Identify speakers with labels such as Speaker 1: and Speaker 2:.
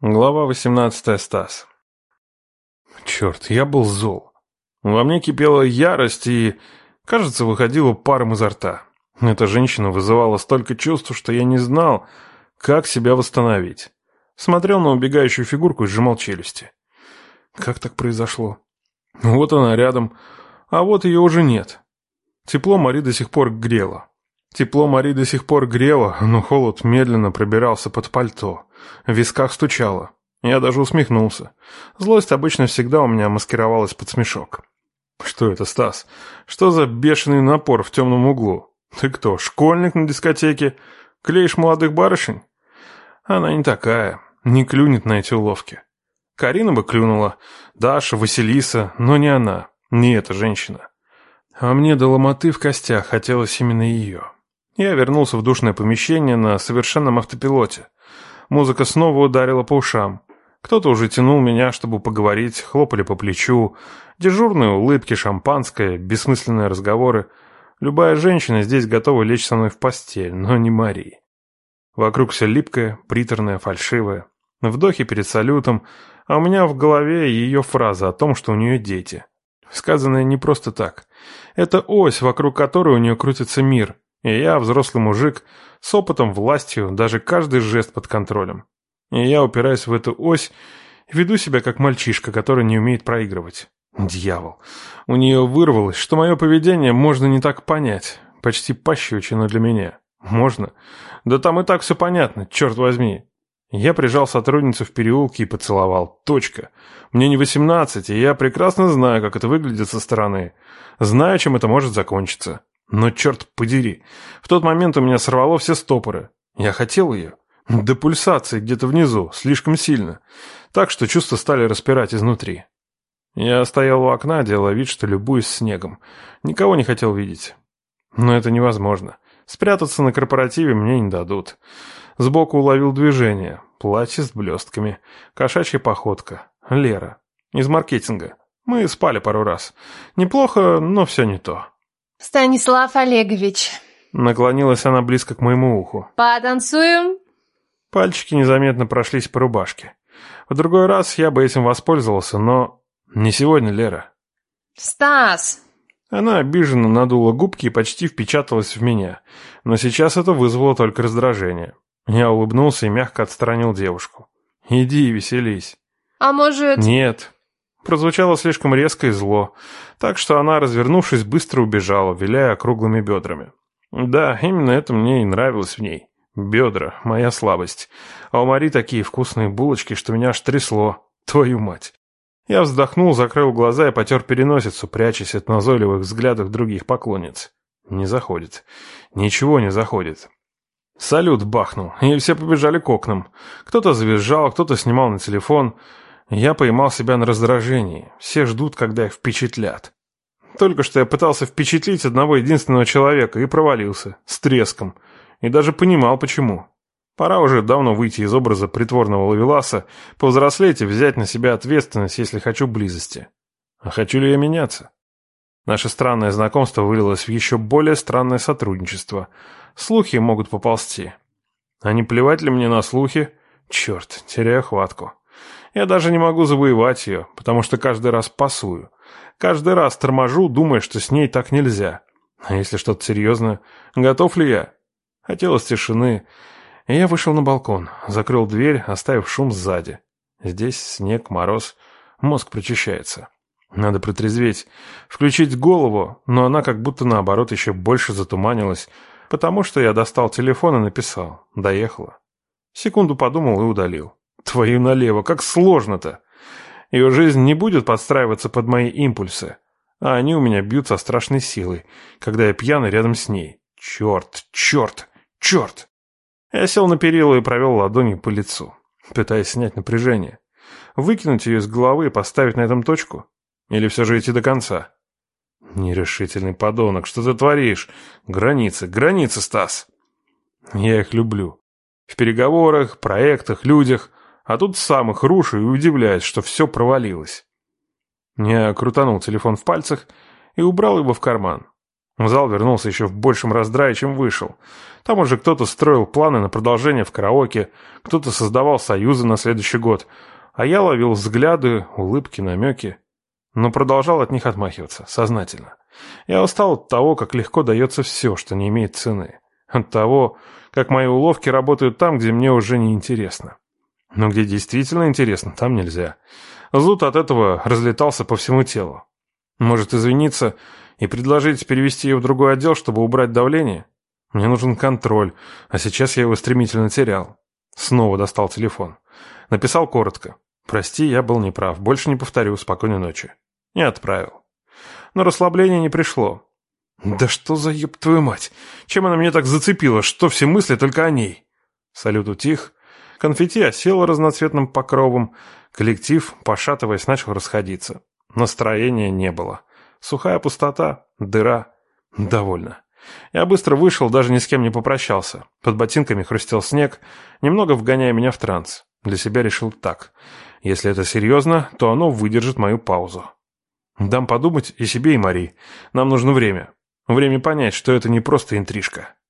Speaker 1: Глава 18 Стас. Черт, я был зол. Во мне кипела ярость и, кажется, выходила паром изо рта. Эта женщина вызывала столько чувств, что я не знал, как себя восстановить. Смотрел на убегающую фигурку и сжимал челюсти. Как так произошло? Вот она рядом, а вот ее уже нет. Тепло Мари до сих пор грело. Тепло Мари до сих пор грело, но холод медленно пробирался под пальто. В висках стучало. Я даже усмехнулся. Злость обычно всегда у меня маскировалась под смешок. «Что это, Стас? Что за бешеный напор в темном углу? Ты кто, школьник на дискотеке? Клеишь молодых барышень?» Она не такая, не клюнет на эти уловки. Карина бы клюнула, Даша, Василиса, но не она, не эта женщина. А мне до ломоты в костях хотелось именно ее. Я вернулся в душное помещение на совершенном автопилоте. Музыка снова ударила по ушам. Кто-то уже тянул меня, чтобы поговорить, хлопали по плечу. Дежурные улыбки, шампанское, бессмысленные разговоры. Любая женщина здесь готова лечь со мной в постель, но не Мари. Вокруг все липкое, приторное, фальшивое. Вдохи перед салютом, а у меня в голове ее фраза о том, что у нее дети. Сказанная не просто так. Это ось, вокруг которой у нее крутится мир, и я, взрослый мужик, с опытом, властью, даже каждый жест под контролем. И я, упираясь в эту ось, веду себя как мальчишка, который не умеет проигрывать. Дьявол. У нее вырвалось, что мое поведение можно не так понять. Почти пощечина для меня. Можно? Да там и так все понятно, черт возьми. Я прижал сотрудницу в переулке и поцеловал. Точка. Мне не восемнадцать, и я прекрасно знаю, как это выглядит со стороны. Знаю, чем это может закончиться. Но черт подери, в тот момент у меня сорвало все стопоры. Я хотел ее. До пульсации где-то внизу, слишком сильно. Так что чувства стали распирать изнутри. Я стоял у окна, делая вид, что любуюсь снегом. Никого не хотел видеть. Но это невозможно. Спрятаться на корпоративе мне не дадут. Сбоку уловил движение. Платье с блестками. Кошачья походка. Лера. Из маркетинга. Мы спали пару раз. Неплохо, но все не то.
Speaker 2: «Станислав Олегович».
Speaker 1: Наклонилась она близко к моему уху.
Speaker 2: «Потанцуем?»
Speaker 1: Пальчики незаметно прошлись по рубашке. В другой раз я бы этим воспользовался, но не сегодня, Лера.
Speaker 2: «Стас!»
Speaker 1: Она обиженно надула губки и почти впечаталась в меня, но сейчас это вызвало только раздражение. Я улыбнулся и мягко отстранил девушку. «Иди и веселись».
Speaker 2: «А может...»
Speaker 1: «Нет, прозвучало слишком резко и зло, так что она, развернувшись, быстро убежала, виляя округлыми бедрами. Да, именно это мне и нравилось в ней. Бедра — моя слабость. А у Мари такие вкусные булочки, что меня аж трясло. Твою мать. Я вздохнул, закрыл глаза и потер переносицу, прячась от назойливых взглядов других поклонниц. Не заходит. Ничего не заходит. Салют бахнул, и все побежали к окнам. Кто-то завизжал, кто-то снимал на телефон — я поймал себя на раздражении. Все ждут, когда их впечатлят. Только что я пытался впечатлить одного единственного человека и провалился. С треском. И даже понимал, почему. Пора уже давно выйти из образа притворного ловеласа, повзрослеть и взять на себя ответственность, если хочу близости. А хочу ли я меняться? Наше странное знакомство вылилось в еще более странное сотрудничество. Слухи могут поползти. А не плевать ли мне на слухи? Черт, теряю хватку. Я даже не могу завоевать ее, потому что каждый раз пасую. Каждый раз торможу, думая, что с ней так нельзя. А если что-то серьезное, готов ли я? Хотелось тишины, и я вышел на балкон, закрыл дверь, оставив шум сзади. Здесь снег, мороз, мозг прочищается. Надо протрезветь, включить голову, но она как будто наоборот еще больше затуманилась, потому что я достал телефон и написал «Доехала». Секунду подумал и удалил. Твою налево, как сложно-то. Ее жизнь не будет подстраиваться под мои импульсы, а они у меня бьют со страшной силой, когда я пьяный рядом с ней. Черт, черт, черт! Я сел на перила и провел ладонью по лицу, пытаясь снять напряжение. Выкинуть ее из головы и поставить на этом точку? Или все же идти до конца? Нерешительный подонок, что ты творишь? Границы, границы, Стас! Я их люблю. В переговорах, проектах, людях. А тут сам их рушу и удивляюсь, что все провалилось. Я крутанул телефон в пальцах и убрал его в карман. В зал вернулся еще в большем раздрае, чем вышел. Там уже кто-то строил планы на продолжение в караоке, кто-то создавал союзы на следующий год, а я ловил взгляды, улыбки, намеки, но продолжал от них отмахиваться, сознательно. Я устал от того, как легко дается все, что не имеет цены. От того, как мои уловки работают там, где мне уже не интересно. Но где действительно интересно, там нельзя. Зуд от этого разлетался по всему телу. Может извиниться и предложить перевести ее в другой отдел, чтобы убрать давление? Мне нужен контроль, а сейчас я его стремительно терял. Снова достал телефон. Написал коротко. «Прости, я был неправ. Больше не повторю. Спокойной ночи». И отправил. Но расслабление не пришло. «Да что за еб твою мать? Чем она меня так зацепила? Что все мысли только о ней?» Салют утих. Конфетти осело разноцветным покровом. Коллектив, пошатываясь, начал расходиться. Настроения не было. Сухая пустота, дыра. Довольно. Я быстро вышел, даже ни с кем не попрощался. Под ботинками хрустел снег, немного вгоняя меня в транс. Для себя решил так. Если это серьезно, то оно выдержит мою паузу. Дам подумать и себе, и Мари. Нам нужно время. Время понять, что это не просто интрижка.